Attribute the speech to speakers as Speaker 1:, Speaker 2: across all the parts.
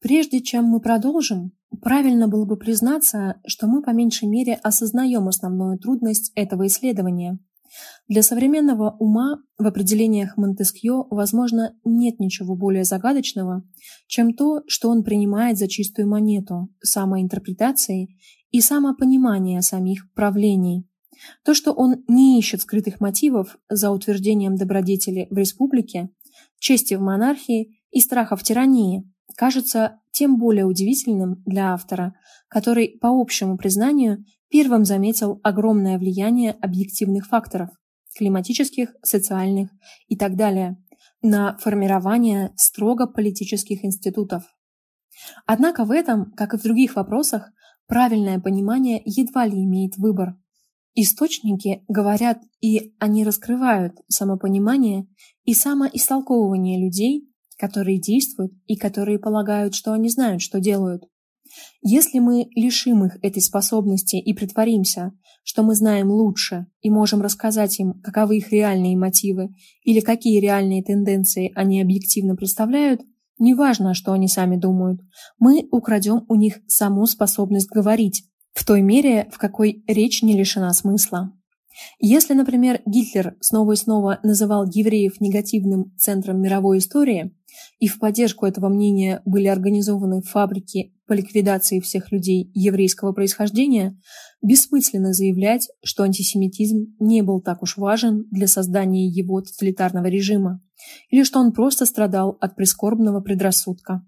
Speaker 1: Прежде чем мы продолжим, правильно было бы признаться, что мы по меньшей мере осознаем основную трудность этого исследования. Для современного ума в определениях Монтескьё, возможно, нет ничего более загадочного, чем то, что он принимает за чистую монету самоинтерпретации и самопонимания самих правлений. То, что он не ищет скрытых мотивов за утверждением добродетели в республике, чести в монархии и страха в тирании, кажется тем более удивительным для автора, который, по общему признанию, первым заметил огромное влияние объективных факторов – климатических, социальных и так далее – на формирование строго политических институтов. Однако в этом, как и в других вопросах, правильное понимание едва ли имеет выбор. Источники говорят и они раскрывают самопонимание и самоистолковывание людей, которые действуют и которые полагают, что они знают, что делают. Если мы лишим их этой способности и притворимся, что мы знаем лучше и можем рассказать им, каковы их реальные мотивы или какие реальные тенденции они объективно представляют, неважно, что они сами думают, мы украдем у них саму способность говорить, в той мере, в какой речь не лишена смысла. Если, например, Гитлер снова и снова называл евреев негативным центром мировой истории, и в поддержку этого мнения были организованы фабрики по ликвидации всех людей еврейского происхождения, бессмысленно заявлять, что антисемитизм не был так уж важен для создания его тоталитарного режима, или что он просто страдал от прискорбного предрассудка.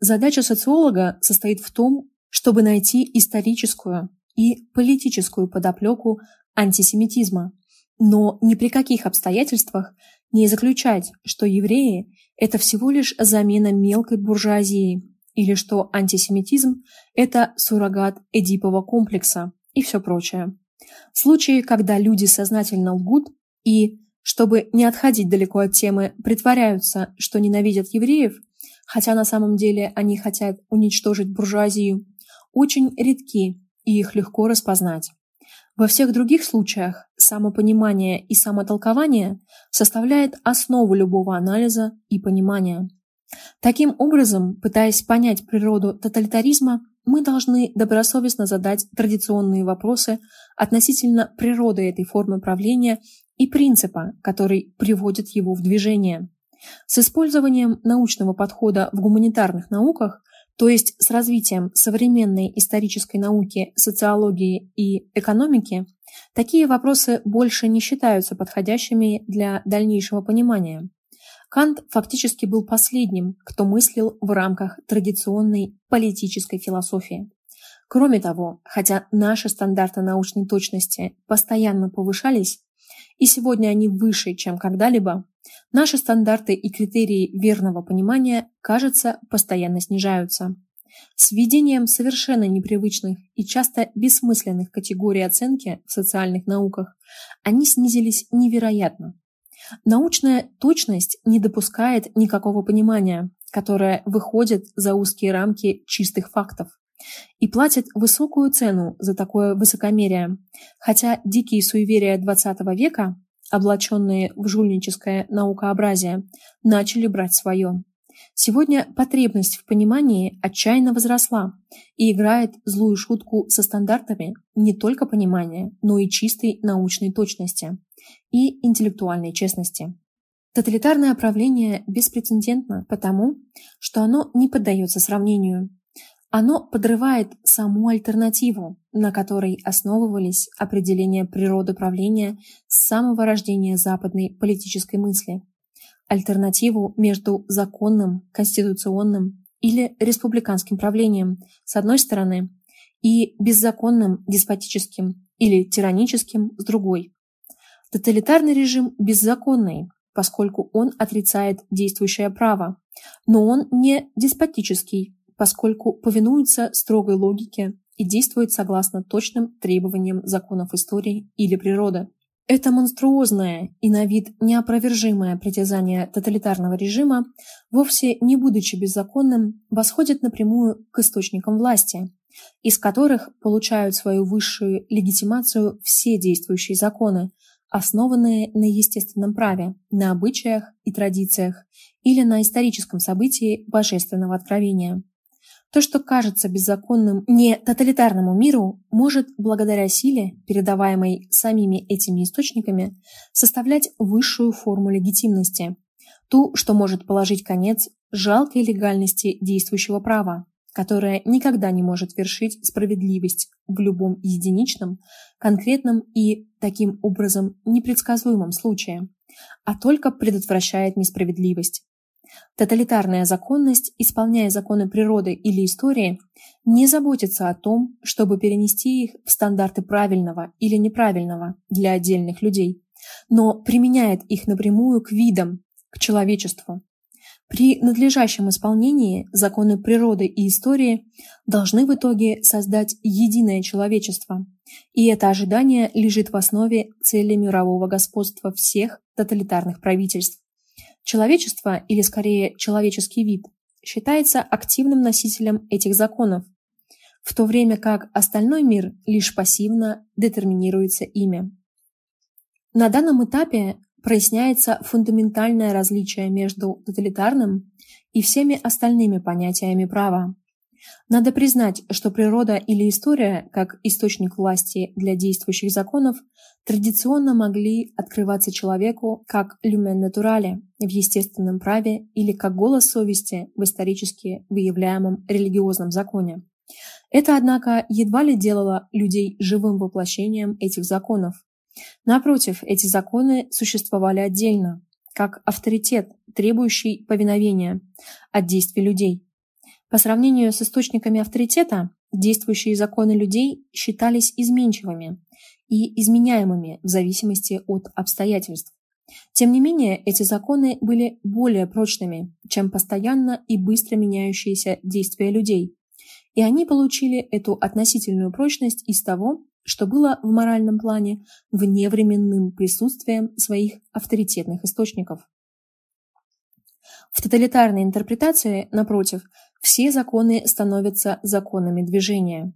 Speaker 1: Задача социолога состоит в том, чтобы найти историческую и политическую подоплеку антисемитизма, но ни при каких обстоятельствах не заключать, что евреи – это всего лишь замена мелкой буржуазии, или что антисемитизм – это суррогат Эдипова комплекса и все прочее. Случаи, когда люди сознательно лгут и, чтобы не отходить далеко от темы, притворяются, что ненавидят евреев, хотя на самом деле они хотят уничтожить буржуазию, очень редки, и их легко распознать. Во всех других случаях самопонимание и самотолкование составляет основу любого анализа и понимания. Таким образом, пытаясь понять природу тоталитаризма, мы должны добросовестно задать традиционные вопросы относительно природы этой формы правления и принципа, который приводит его в движение. С использованием научного подхода в гуманитарных науках то есть с развитием современной исторической науки, социологии и экономики, такие вопросы больше не считаются подходящими для дальнейшего понимания. Кант фактически был последним, кто мыслил в рамках традиционной политической философии. Кроме того, хотя наши стандарты научной точности постоянно повышались, и сегодня они выше, чем когда-либо, Наши стандарты и критерии верного понимания, кажется, постоянно снижаются. С введением совершенно непривычных и часто бессмысленных категорий оценки в социальных науках они снизились невероятно. Научная точность не допускает никакого понимания, которое выходит за узкие рамки чистых фактов и платит высокую цену за такое высокомерие, хотя дикие суеверия XX века облаченные в жульническое наукообразие, начали брать свое. Сегодня потребность в понимании отчаянно возросла и играет злую шутку со стандартами не только понимания, но и чистой научной точности и интеллектуальной честности. Тоталитарное правление беспрецедентно потому, что оно не поддается сравнению. Оно подрывает саму альтернативу, на которой основывались определения природы правления с самого рождения западной политической мысли. Альтернативу между законным, конституционным или республиканским правлением с одной стороны и беззаконным, деспотическим или тираническим с другой. Тоталитарный режим беззаконный, поскольку он отрицает действующее право, но он не деспотический, поскольку повинуется строгой логике и действует согласно точным требованиям законов истории или природы. Это монструозное и на вид неопровержимое притязание тоталитарного режима, вовсе не будучи беззаконным, восходит напрямую к источникам власти, из которых получают свою высшую легитимацию все действующие законы, основанные на естественном праве, на обычаях и традициях или на историческом событии божественного откровения. То, что кажется беззаконным не тоталитарному миру, может, благодаря силе, передаваемой самими этими источниками, составлять высшую форму легитимности, ту, что может положить конец жалкой легальности действующего права, которое никогда не может вершить справедливость в любом единичном, конкретном и, таким образом, непредсказуемом случае, а только предотвращает несправедливость. Тоталитарная законность, исполняя законы природы или истории, не заботится о том, чтобы перенести их в стандарты правильного или неправильного для отдельных людей, но применяет их напрямую к видам, к человечеству. При надлежащем исполнении законы природы и истории должны в итоге создать единое человечество, и это ожидание лежит в основе цели мирового господства всех тоталитарных правительств. Человечество, или скорее человеческий вид, считается активным носителем этих законов, в то время как остальной мир лишь пассивно детерминируется ими. На данном этапе проясняется фундаментальное различие между тоталитарным и всеми остальными понятиями права. Надо признать, что природа или история, как источник власти для действующих законов, традиционно могли открываться человеку как люмен натурале в естественном праве или как голос совести в исторически выявляемом религиозном законе. Это, однако, едва ли делало людей живым воплощением этих законов. Напротив, эти законы существовали отдельно, как авторитет, требующий повиновения от действий людей. По сравнению с источниками авторитета, действующие законы людей считались изменчивыми и изменяемыми в зависимости от обстоятельств. Тем не менее, эти законы были более прочными, чем постоянно и быстро меняющиеся действия людей, и они получили эту относительную прочность из того, что было в моральном плане вневременным присутствием своих авторитетных источников. В тоталитарной интерпретации, напротив, все законы становятся законами движения.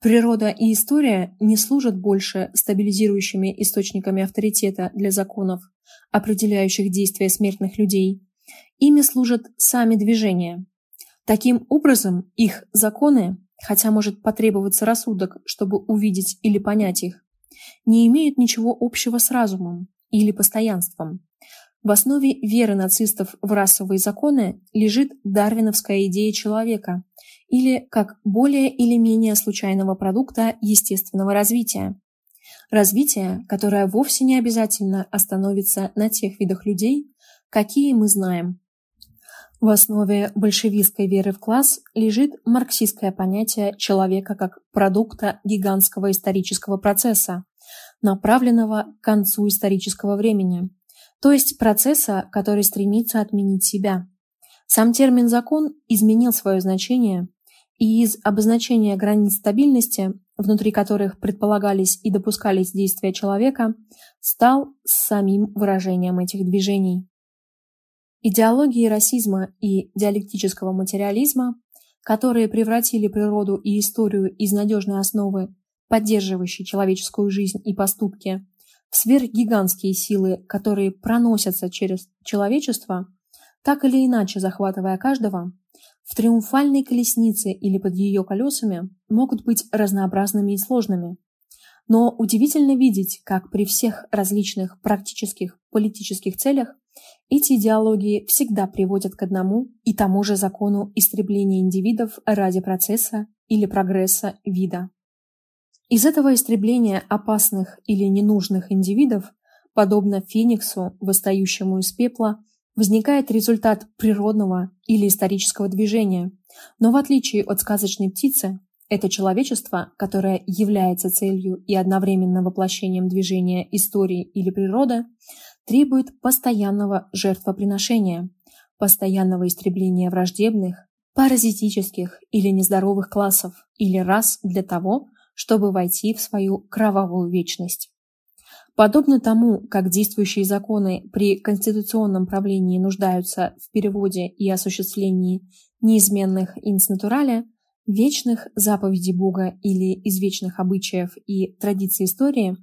Speaker 1: Природа и история не служат больше стабилизирующими источниками авторитета для законов, определяющих действия смертных людей. Ими служат сами движения. Таким образом, их законы, хотя может потребоваться рассудок, чтобы увидеть или понять их, не имеют ничего общего с разумом или постоянством. В основе веры нацистов в расовые законы лежит дарвиновская идея человека, или как более или менее случайного продукта естественного развития. Развитие, которое вовсе не обязательно остановится на тех видах людей, какие мы знаем. В основе большевистской веры в класс лежит марксистское понятие человека как продукта гигантского исторического процесса, направленного к концу исторического времени – то есть процесса, который стремится отменить себя. Сам термин «закон» изменил свое значение, и из обозначения границ стабильности, внутри которых предполагались и допускались действия человека, стал самим выражением этих движений. Идеологии расизма и диалектического материализма, которые превратили природу и историю из надежной основы, поддерживающей человеческую жизнь и поступки, сверхгигантские силы, которые проносятся через человечество, так или иначе захватывая каждого, в триумфальной колеснице или под ее колесами могут быть разнообразными и сложными. Но удивительно видеть, как при всех различных практических политических целях эти идеологии всегда приводят к одному и тому же закону истребления индивидов ради процесса или прогресса вида. Из этого истребления опасных или ненужных индивидов, подобно фениксу, восстающему из пепла, возникает результат природного или исторического движения. Но в отличие от сказочной птицы, это человечество, которое является целью и одновременно воплощением движения истории или природы, требует постоянного жертвоприношения, постоянного истребления враждебных, паразитических или нездоровых классов или рас для того, чтобы войти в свою кровавую вечность. Подобно тому, как действующие законы при конституционном правлении нуждаются в переводе и осуществлении неизменных инс натурале, вечных заповедей Бога или извечных обычаев и традиций истории,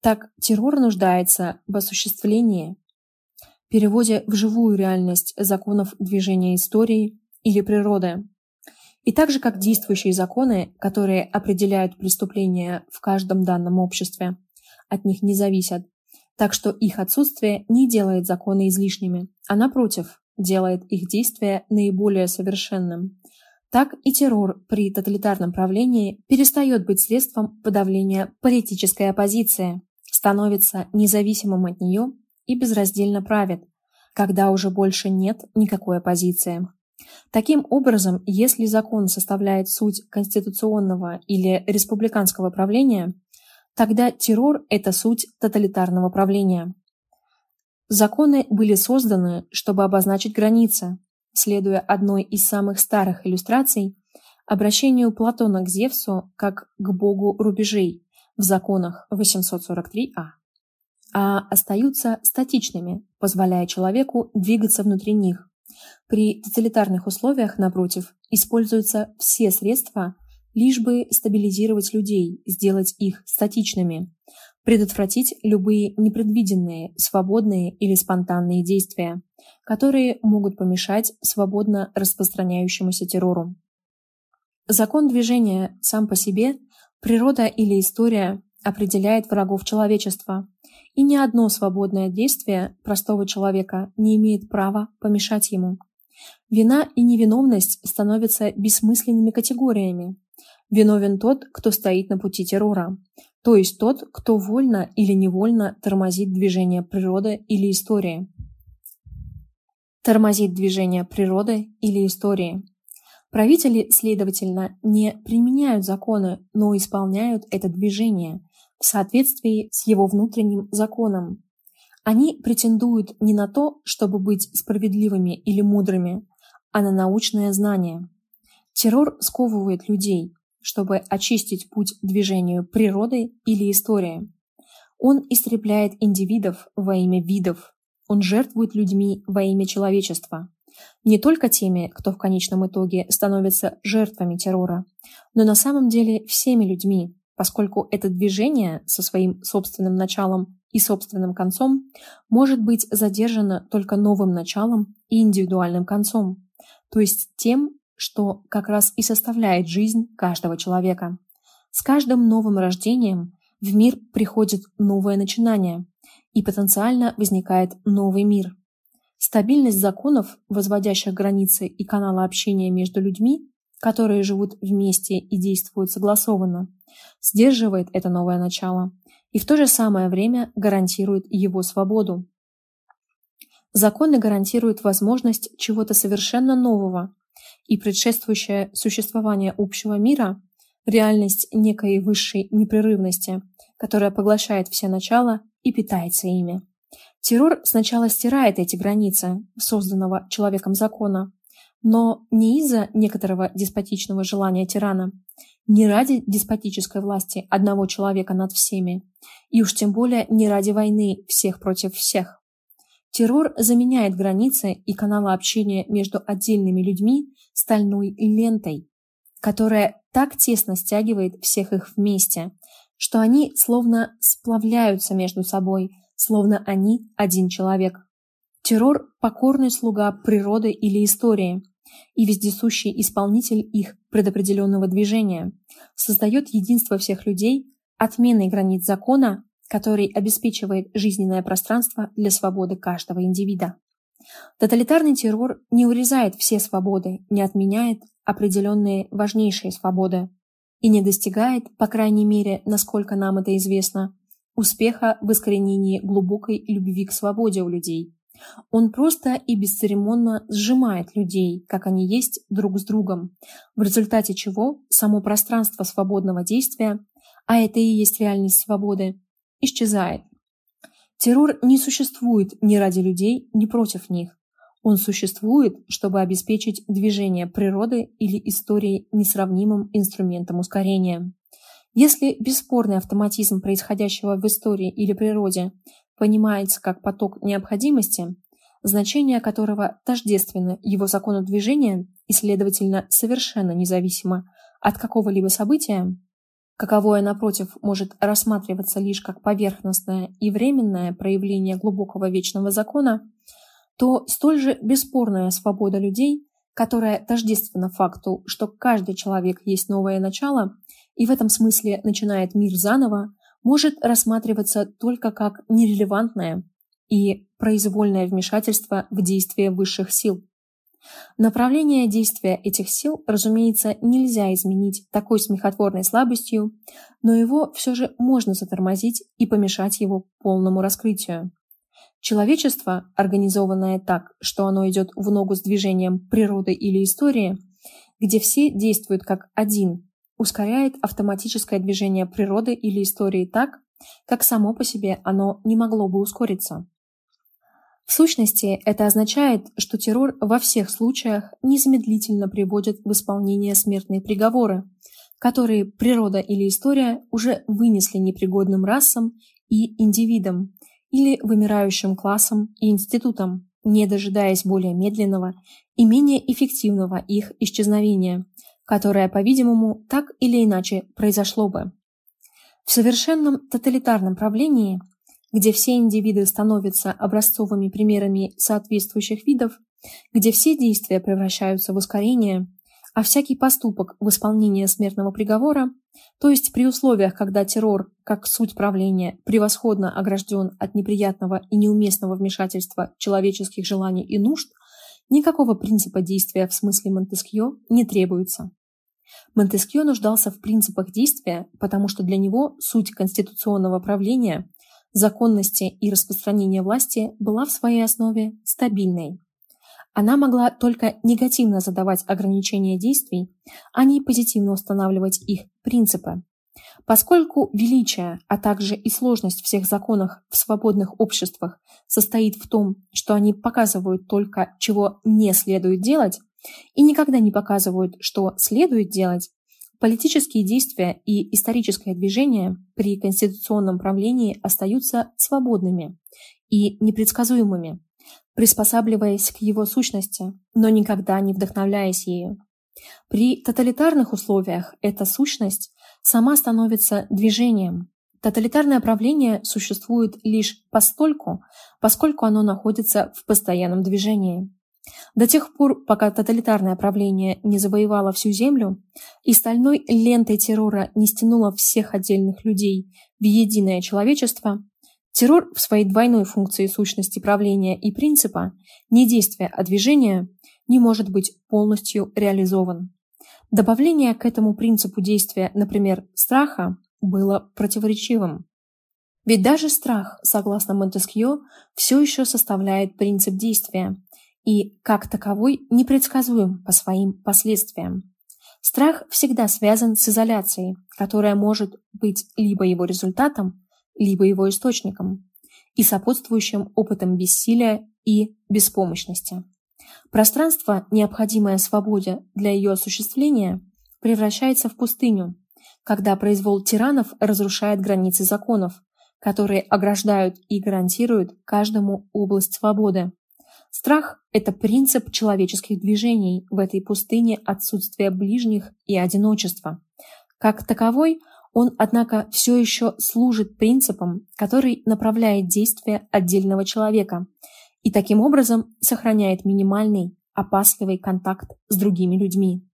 Speaker 1: так террор нуждается в осуществлении, переводе в живую реальность законов движения истории или природы. И так же, как действующие законы, которые определяют преступления в каждом данном обществе, от них не зависят, так что их отсутствие не делает законы излишними, а напротив, делает их действие наиболее совершенным. Так и террор при тоталитарном правлении перестает быть средством подавления политической оппозиции, становится независимым от нее и безраздельно правит, когда уже больше нет никакой оппозиции. Таким образом, если закон составляет суть конституционного или республиканского правления, тогда террор – это суть тоталитарного правления. Законы были созданы, чтобы обозначить границы, следуя одной из самых старых иллюстраций обращению Платона к Зевсу как к богу рубежей в законах 843а, а остаются статичными, позволяя человеку двигаться внутри них. При тоталитарных условиях, напротив, используются все средства, лишь бы стабилизировать людей, сделать их статичными, предотвратить любые непредвиденные, свободные или спонтанные действия, которые могут помешать свободно распространяющемуся террору. Закон движения сам по себе, природа или история определяет врагов человечества, и ни одно свободное действие простого человека не имеет права помешать ему. Вина и невиновность становятся бессмысленными категориями. Виновен тот, кто стоит на пути террора, то есть тот, кто вольно или невольно тормозит движение природы или истории. Тормозит движение природы или истории. Правители, следовательно, не применяют законы, но исполняют это движение в соответствии с его внутренним законом. Они претендуют не на то, чтобы быть справедливыми или мудрыми, а на научное знание. Террор сковывает людей, чтобы очистить путь движению природы или истории. Он истребляет индивидов во имя видов. Он жертвует людьми во имя человечества. Не только теми, кто в конечном итоге становится жертвами террора, но на самом деле всеми людьми, поскольку это движение со своим собственным началом и собственным концом может быть задержано только новым началом и индивидуальным концом, то есть тем, что как раз и составляет жизнь каждого человека. С каждым новым рождением в мир приходит новое начинание, и потенциально возникает новый мир. Стабильность законов, возводящих границы и каналы общения между людьми, которые живут вместе и действуют согласованно, сдерживает это новое начало и в то же самое время гарантирует его свободу. Законы гарантируют возможность чего-то совершенно нового, и предшествующее существование общего мира, реальность некой высшей непрерывности, которая поглощает все начала и питается ими. Террор сначала стирает эти границы созданного человеком закона, но не из-за некоторого деспотичного желания тирана, не ради деспотической власти одного человека над всеми, и уж тем более не ради войны всех против всех. Террор заменяет границы и каналы общения между отдельными людьми стальной лентой, которая так тесно стягивает всех их вместе, что они словно сплавляются между собой, словно они один человек. Террор – покорный слуга природы или истории и вездесущий исполнитель их предопределенного движения, создает единство всех людей, отменой границ закона который обеспечивает жизненное пространство для свободы каждого индивида. Тоталитарный террор не урезает все свободы, не отменяет определенные важнейшие свободы и не достигает, по крайней мере, насколько нам это известно, успеха в искоренении глубокой любви к свободе у людей. Он просто и бесцеремонно сжимает людей, как они есть, друг с другом, в результате чего само пространство свободного действия, а это и есть реальность свободы, исчезает. Террор не существует ни ради людей, ни против них. Он существует, чтобы обеспечить движение природы или истории несравнимым инструментом ускорения. Если бесспорный автоматизм происходящего в истории или природе понимается как поток необходимости, значение которого тождественно его закону движения и, следовательно, совершенно независимо от какого-либо события, каковое, напротив, может рассматриваться лишь как поверхностное и временное проявление глубокого вечного закона, то столь же бесспорная свобода людей которая тождественна факту, что каждый человек есть новое начало и в этом смысле начинает мир заново, может рассматриваться только как нерелевантное и произвольное вмешательство в действие высших сил. Направление действия этих сил, разумеется, нельзя изменить такой смехотворной слабостью, но его все же можно затормозить и помешать его полному раскрытию. Человечество, организованное так, что оно идет в ногу с движением природы или истории, где все действуют как один, ускоряет автоматическое движение природы или истории так, как само по себе оно не могло бы ускориться. В сущности, это означает, что террор во всех случаях незамедлительно приводит в исполнение смертные приговоры, которые природа или история уже вынесли непригодным расам и индивидам, или вымирающим классом и институтом, не дожидаясь более медленного и менее эффективного их исчезновения, которое, по-видимому, так или иначе произошло бы. В совершенном тоталитарном правлении, где все индивиды становятся образцовыми примерами соответствующих видов, где все действия превращаются в ускорение, а всякий поступок в исполнение смертного приговора, то есть при условиях, когда террор, как суть правления, превосходно огражден от неприятного и неуместного вмешательства человеческих желаний и нужд, никакого принципа действия в смысле Монтескьё не требуется. Монтескьё нуждался в принципах действия, потому что для него суть конституционного правления, законности и распространения власти была в своей основе стабильной. Она могла только негативно задавать ограничения действий, а не позитивно устанавливать их принципы. Поскольку величие, а также и сложность всех законов в свободных обществах состоит в том, что они показывают только, чего не следует делать, и никогда не показывают, что следует делать, политические действия и историческое движение при конституционном правлении остаются свободными и непредсказуемыми, приспосабливаясь к его сущности, но никогда не вдохновляясь ею. При тоталитарных условиях эта сущность сама становится движением. Тоталитарное правление существует лишь постольку, поскольку оно находится в постоянном движении. До тех пор, пока тоталитарное правление не завоевало всю землю и стальной лентой террора не стянуло всех отдельных людей в единое человечество, Террор в своей двойной функции сущности правления и принципа, не действия, а движения, не может быть полностью реализован. Добавление к этому принципу действия, например, страха, было противоречивым. Ведь даже страх, согласно Монтескьё, все еще составляет принцип действия и, как таковой, непредсказуем по своим последствиям. Страх всегда связан с изоляцией, которая может быть либо его результатом, либо его источником, и сопутствующим опытом бессилия и беспомощности. Пространство, необходимое свободе для ее осуществления, превращается в пустыню, когда произвол тиранов разрушает границы законов, которые ограждают и гарантируют каждому область свободы. Страх – это принцип человеческих движений в этой пустыне отсутствия ближних и одиночества. Как таковой – он, однако, все еще служит принципам, который направляет действия отдельного человека и таким образом сохраняет минимальный, опасливый контакт с другими людьми.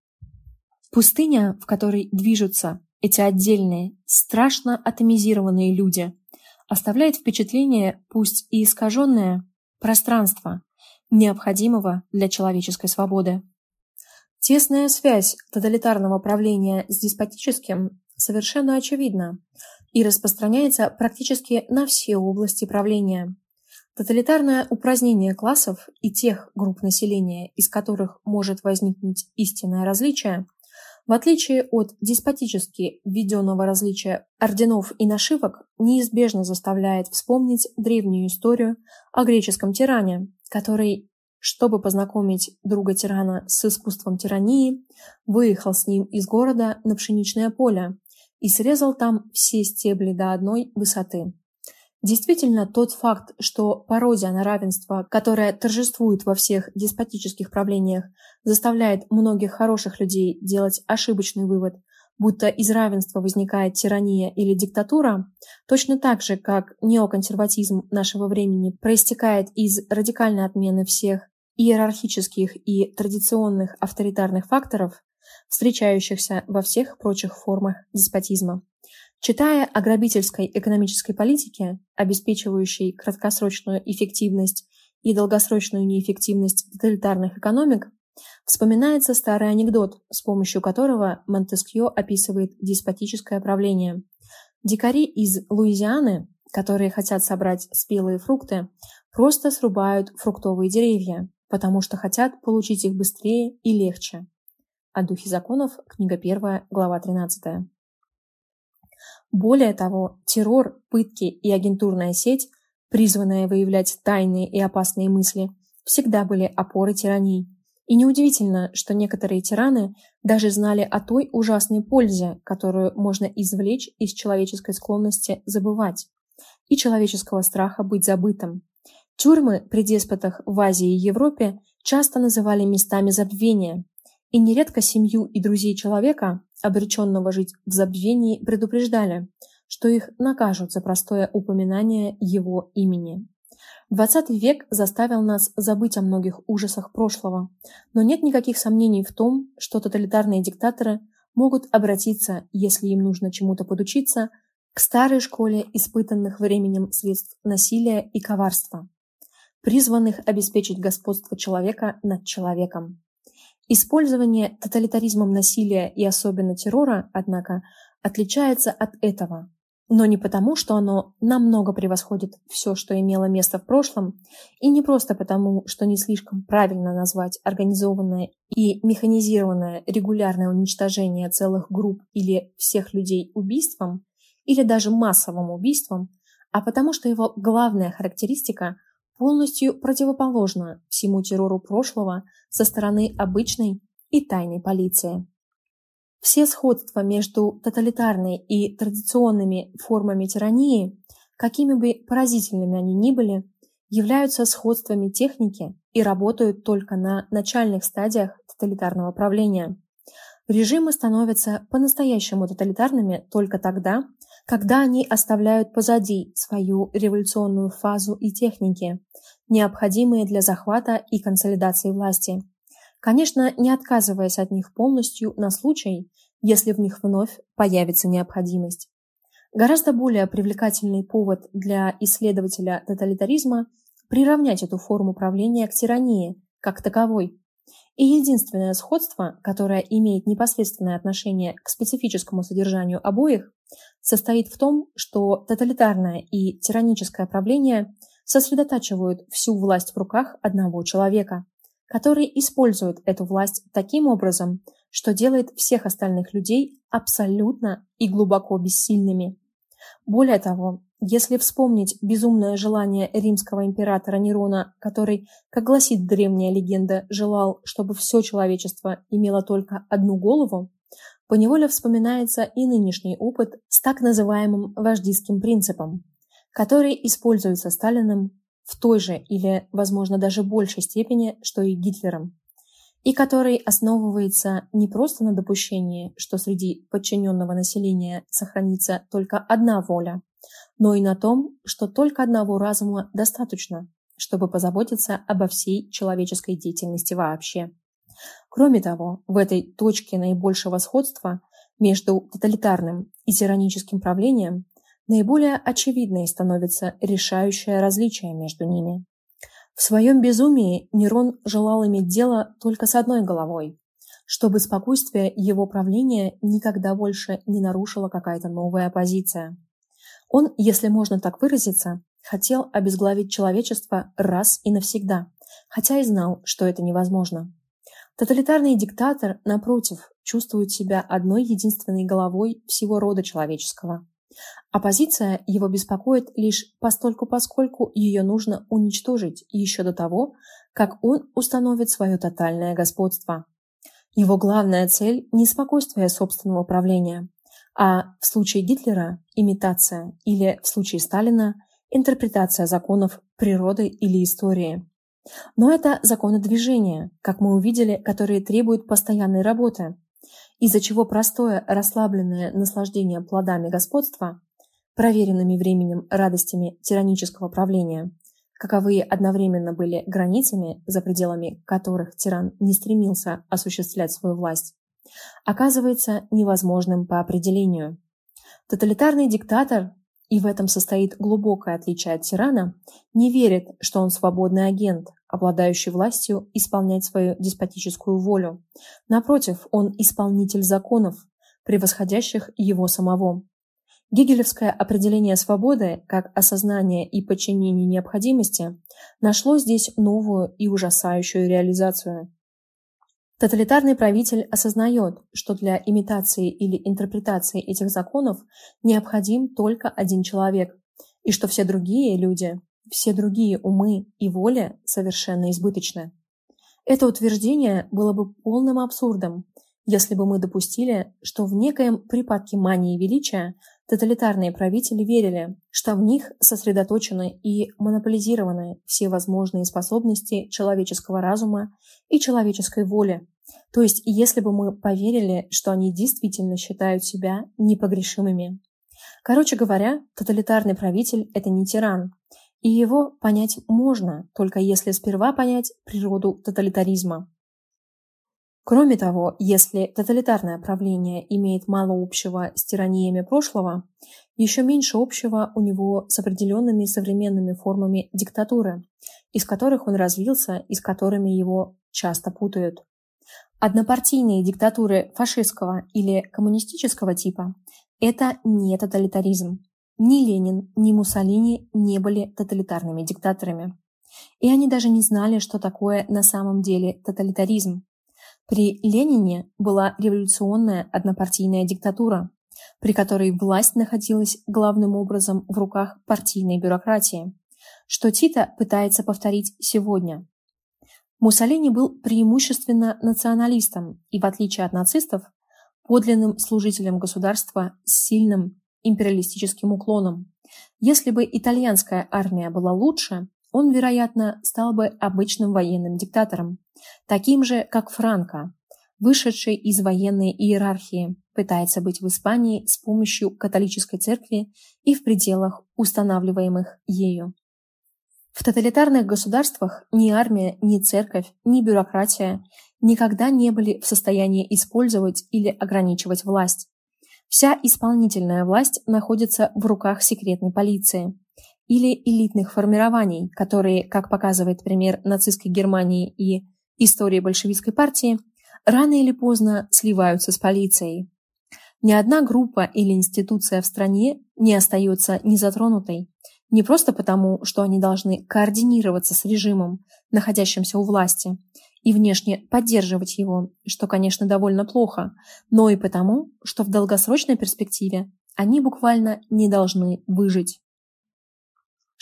Speaker 1: Пустыня, в которой движутся эти отдельные, страшно атомизированные люди, оставляет впечатление, пусть и искаженное, пространства, необходимого для человеческой свободы. Тесная связь тоталитарного правления с деспотическим совершенно очевидна и распространяется практически на все области правления. Тоталитарное упразднение классов и тех групп населения, из которых может возникнуть истинное различие, в отличие от деспотически введенного различия орденов и нашивок, неизбежно заставляет вспомнить древнюю историю о греческом тиране, который, чтобы познакомить друга тирана с искусством тирании, выехал с ним из города на пшеничное поле, и срезал там все стебли до одной высоты. Действительно, тот факт, что пародия на равенство, которая торжествует во всех деспотических правлениях, заставляет многих хороших людей делать ошибочный вывод, будто из равенства возникает тирания или диктатура, точно так же, как неоконсерватизм нашего времени проистекает из радикальной отмены всех иерархических и традиционных авторитарных факторов, встречающихся во всех прочих формах деспотизма. Читая о грабительской экономической политике, обеспечивающей краткосрочную эффективность и долгосрочную неэффективность тоталитарных экономик, вспоминается старый анекдот, с помощью которого Монтескьё описывает деспотическое правление. Дикари из Луизианы, которые хотят собрать спелые фрукты, просто срубают фруктовые деревья, потому что хотят получить их быстрее и легче. О духе законов, книга 1, глава 13. Более того, террор, пытки и агентурная сеть, призванная выявлять тайные и опасные мысли, всегда были опорой тирании. И неудивительно, что некоторые тираны даже знали о той ужасной пользе, которую можно извлечь из человеческой склонности забывать и человеческого страха быть забытым. Тюрьмы при деспотах в Азии и Европе часто называли местами забвения, и нередко семью и друзей человека, обреченного жить в забвении, предупреждали, что их накажут за простое упоминание его имени. XX век заставил нас забыть о многих ужасах прошлого, но нет никаких сомнений в том, что тоталитарные диктаторы могут обратиться, если им нужно чему-то подучиться, к старой школе испытанных временем средств насилия и коварства призванных обеспечить господство человека над человеком. Использование тоталитаризмом насилия и особенно террора, однако, отличается от этого, но не потому, что оно намного превосходит все, что имело место в прошлом, и не просто потому, что не слишком правильно назвать организованное и механизированное регулярное уничтожение целых групп или всех людей убийством, или даже массовым убийством, а потому что его главная характеристика – полностью противоположна всему террору прошлого со стороны обычной и тайной полиции. Все сходства между тоталитарной и традиционными формами тирании, какими бы поразительными они ни были, являются сходствами техники и работают только на начальных стадиях тоталитарного правления. Режимы становятся по-настоящему тоталитарными только тогда, когда они оставляют позади свою революционную фазу и техники, необходимые для захвата и консолидации власти. Конечно, не отказываясь от них полностью на случай, если в них вновь появится необходимость. Гораздо более привлекательный повод для исследователя тоталитаризма приравнять эту форму правления к тирании, как таковой. И единственное сходство, которое имеет непосредственное отношение к специфическому содержанию обоих, состоит в том, что тоталитарное и тираническое правление сосредотачивают всю власть в руках одного человека, который использует эту власть таким образом, что делает всех остальных людей абсолютно и глубоко бессильными. Более того, если вспомнить безумное желание римского императора Нерона, который, как гласит древняя легенда, желал, чтобы все человечество имело только одну голову, поневоле вспоминается и нынешний опыт с так называемым вождистским принципом, который используется Сталиным в той же или, возможно, даже большей степени, что и Гитлером, и который основывается не просто на допущении, что среди подчиненного населения сохранится только одна воля, но и на том, что только одного разума достаточно, чтобы позаботиться обо всей человеческой деятельности вообще. Кроме того, в этой точке наибольшего сходства между тоталитарным и тираническим правлением наиболее очевидной становится решающее различие между ними. В своем безумии Нерон желал иметь дело только с одной головой, чтобы спокойствие его правления никогда больше не нарушила какая-то новая оппозиция. Он, если можно так выразиться, хотел обезглавить человечество раз и навсегда, хотя и знал, что это невозможно. Тоталитарный диктатор, напротив, чувствует себя одной единственной головой всего рода человеческого. Оппозиция его беспокоит лишь постольку поскольку ее нужно уничтожить еще до того, как он установит свое тотальное господство. Его главная цель – не спокойствие собственного правления, а в случае Гитлера – имитация или в случае Сталина – интерпретация законов природы или истории. Но это законы движения, как мы увидели, которые требуют постоянной работы, из-за чего простое расслабленное наслаждение плодами господства, проверенными временем радостями тиранического правления, каковые одновременно были границами, за пределами которых тиран не стремился осуществлять свою власть, оказывается невозможным по определению. Тоталитарный диктатор, и в этом состоит глубокое отличие от тирана, не верит, что он свободный агент, обладающий властью исполнять свою деспотическую волю. Напротив, он исполнитель законов, превосходящих его самого. Гегелевское определение свободы как осознание и подчинение необходимости нашло здесь новую и ужасающую реализацию. Тоталитарный правитель осознает, что для имитации или интерпретации этих законов необходим только один человек, и что все другие люди, все другие умы и воля совершенно избыточны. Это утверждение было бы полным абсурдом, если бы мы допустили, что в некоем припадке мании величия тоталитарные правители верили, что в них сосредоточены и монополизированы все возможные способности человеческого разума и человеческой воли. То есть, если бы мы поверили, что они действительно считают себя непогрешимыми. Короче говоря, тоталитарный правитель – это не тиран, и его понять можно, только если сперва понять природу тоталитаризма. Кроме того, если тоталитарное правление имеет мало общего с тираниями прошлого, еще меньше общего у него с определенными современными формами диктатуры, из которых он развился и с которыми его часто путают. Однопартийные диктатуры фашистского или коммунистического типа – это не тоталитаризм. Ни Ленин, ни Муссолини не были тоталитарными диктаторами. И они даже не знали, что такое на самом деле тоталитаризм. При Ленине была революционная однопартийная диктатура, при которой власть находилась главным образом в руках партийной бюрократии, что Тита пытается повторить сегодня. Муссолини был преимущественно националистом и, в отличие от нацистов, подлинным служителем государства с сильным империалистическим уклоном. Если бы итальянская армия была лучше, он, вероятно, стал бы обычным военным диктатором, таким же, как Франко, вышедший из военной иерархии, пытается быть в Испании с помощью католической церкви и в пределах, устанавливаемых ею. В тоталитарных государствах ни армия, ни церковь, ни бюрократия никогда не были в состоянии использовать или ограничивать власть. Вся исполнительная власть находится в руках секретной полиции, или элитных формирований, которые, как показывает пример нацистской Германии и истории большевистской партии, рано или поздно сливаются с полицией. Ни одна группа или институция в стране не остается незатронутой, не просто потому, что они должны координироваться с режимом, находящимся у власти, и внешне поддерживать его, что, конечно, довольно плохо, но и потому, что в долгосрочной перспективе они буквально не должны выжить.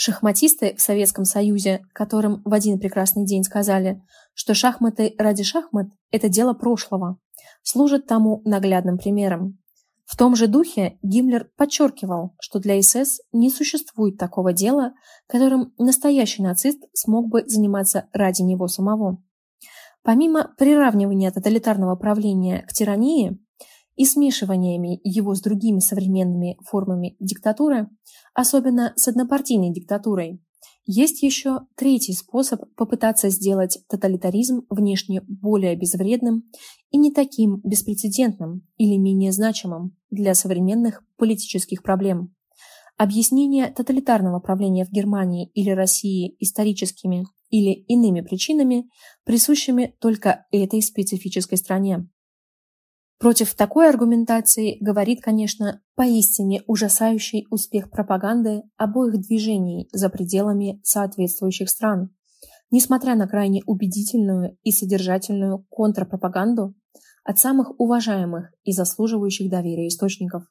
Speaker 1: Шахматисты в Советском Союзе, которым в один прекрасный день сказали, что шахматы ради шахмат – это дело прошлого, служат тому наглядным примером. В том же духе Гиммлер подчеркивал, что для СС не существует такого дела, которым настоящий нацист смог бы заниматься ради него самого. Помимо приравнивания тоталитарного правления к тирании, и смешиваниями его с другими современными формами диктатуры, особенно с однопартийной диктатурой, есть еще третий способ попытаться сделать тоталитаризм внешне более безвредным и не таким беспрецедентным или менее значимым для современных политических проблем. Объяснение тоталитарного правления в Германии или России историческими или иными причинами, присущими только этой специфической стране. Против такой аргументации говорит, конечно, поистине ужасающий успех пропаганды обоих движений за пределами соответствующих стран, несмотря на крайне убедительную и содержательную контрпропаганду от самых уважаемых и заслуживающих доверия источников.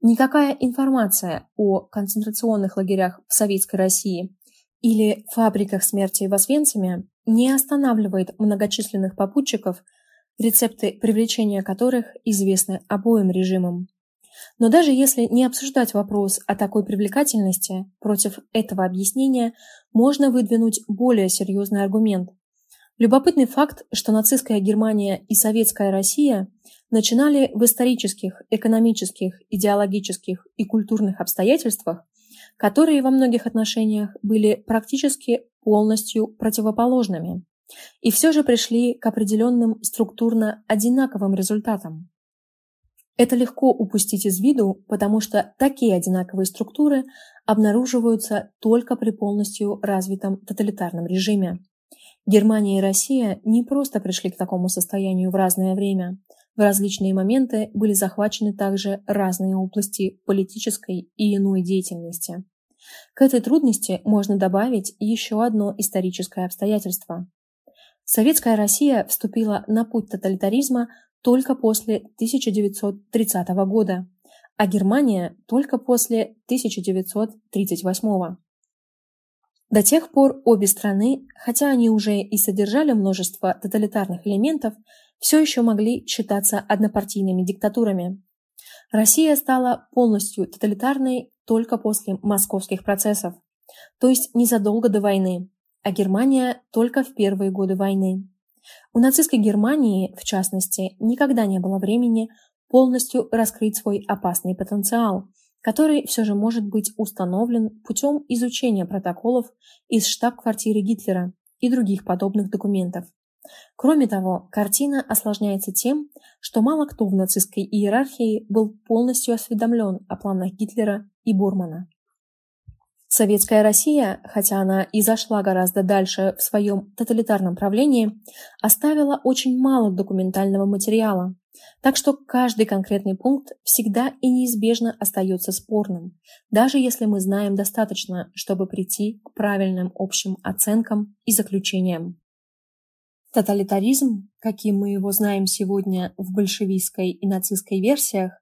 Speaker 1: Никакая информация о концентрационных лагерях в Советской России или фабриках смерти в Освенциме не останавливает многочисленных попутчиков – рецепты привлечения которых известны обоим режимам. Но даже если не обсуждать вопрос о такой привлекательности, против этого объяснения можно выдвинуть более серьезный аргумент. Любопытный факт, что нацистская Германия и советская Россия начинали в исторических, экономических, идеологических и культурных обстоятельствах которые во многих отношениях были практически полностью противоположными, и все же пришли к определенным структурно одинаковым результатам. Это легко упустить из виду, потому что такие одинаковые структуры обнаруживаются только при полностью развитом тоталитарном режиме. Германия и Россия не просто пришли к такому состоянию в разное время. В различные моменты были захвачены также разные области политической и иной деятельности. К этой трудности можно добавить еще одно историческое обстоятельство. Советская Россия вступила на путь тоталитаризма только после 1930 года, а Германия только после 1938. До тех пор обе страны, хотя они уже и содержали множество тоталитарных элементов, все еще могли считаться однопартийными диктатурами. Россия стала полностью тоталитарной только после московских процессов, то есть незадолго до войны, а Германия только в первые годы войны. У нацистской Германии, в частности, никогда не было времени полностью раскрыть свой опасный потенциал, который все же может быть установлен путем изучения протоколов из штаб-квартиры Гитлера и других подобных документов. Кроме того, картина осложняется тем, что мало кто в нацистской иерархии был полностью осведомлен о планах Гитлера и Бурмана. Советская Россия, хотя она и зашла гораздо дальше в своем тоталитарном правлении, оставила очень мало документального материала, так что каждый конкретный пункт всегда и неизбежно остается спорным, даже если мы знаем достаточно, чтобы прийти к правильным общим оценкам и заключениям. Тоталитаризм, каким мы его знаем сегодня в большевистской и нацистской версиях,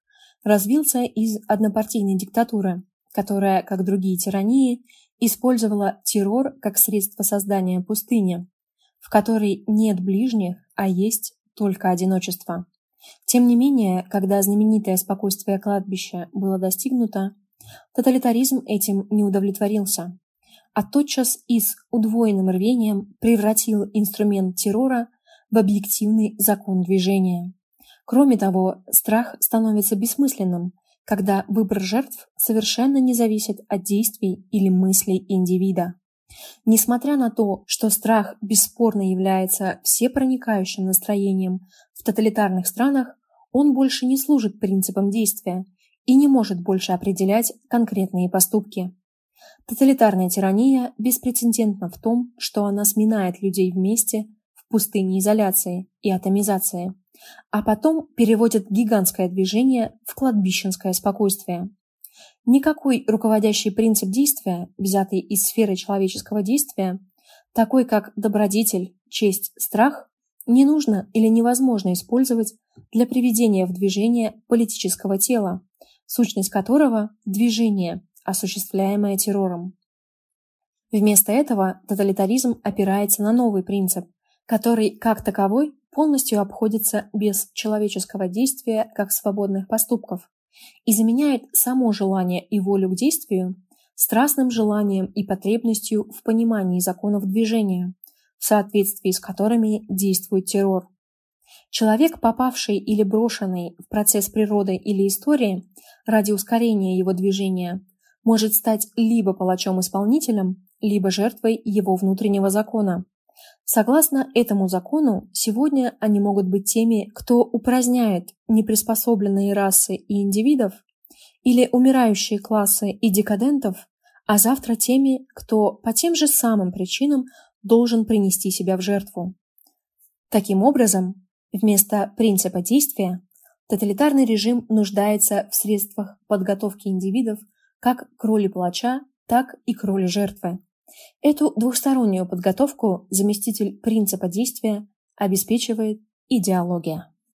Speaker 1: развился из однопартийной диктатуры, которая, как другие тирании, использовала террор как средство создания пустыни, в которой нет ближних, а есть только одиночество. Тем не менее, когда знаменитое спокойствие кладбища было достигнуто, тоталитаризм этим не удовлетворился, а тотчас и с удвоенным рвением превратил инструмент террора в объективный закон движения. Кроме того, страх становится бессмысленным, когда выбор жертв совершенно не зависит от действий или мыслей индивида. Несмотря на то, что страх бесспорно является всепроникающим настроением в тоталитарных странах, он больше не служит принципам действия и не может больше определять конкретные поступки. Тоталитарная тирания беспрецедентна в том, что она сминает людей вместе в пустыне изоляции и атомизации а потом переводят гигантское движение в кладбищенское спокойствие. Никакой руководящий принцип действия, взятый из сферы человеческого действия, такой как добродетель, честь, страх, не нужно или невозможно использовать для приведения в движение политического тела, сущность которого – движение, осуществляемое террором. Вместо этого тоталитаризм опирается на новый принцип, который, как таковой, полностью обходится без человеческого действия как свободных поступков и заменяет само желание и волю к действию страстным желанием и потребностью в понимании законов движения, в соответствии с которыми действует террор. Человек, попавший или брошенный в процесс природы или истории ради ускорения его движения, может стать либо палачом-исполнителем, либо жертвой его внутреннего закона, Согласно этому закону, сегодня они могут быть теми, кто упраздняет неприспособленные расы и индивидов, или умирающие классы и декадентов, а завтра теми, кто по тем же самым причинам должен принести себя в жертву. Таким образом, вместо принципа действия, тоталитарный режим нуждается в средствах подготовки индивидов как к роли палача, так и к роли жертвы. Эту двухстороннюю подготовку заместитель принципа действия обеспечивает идеология.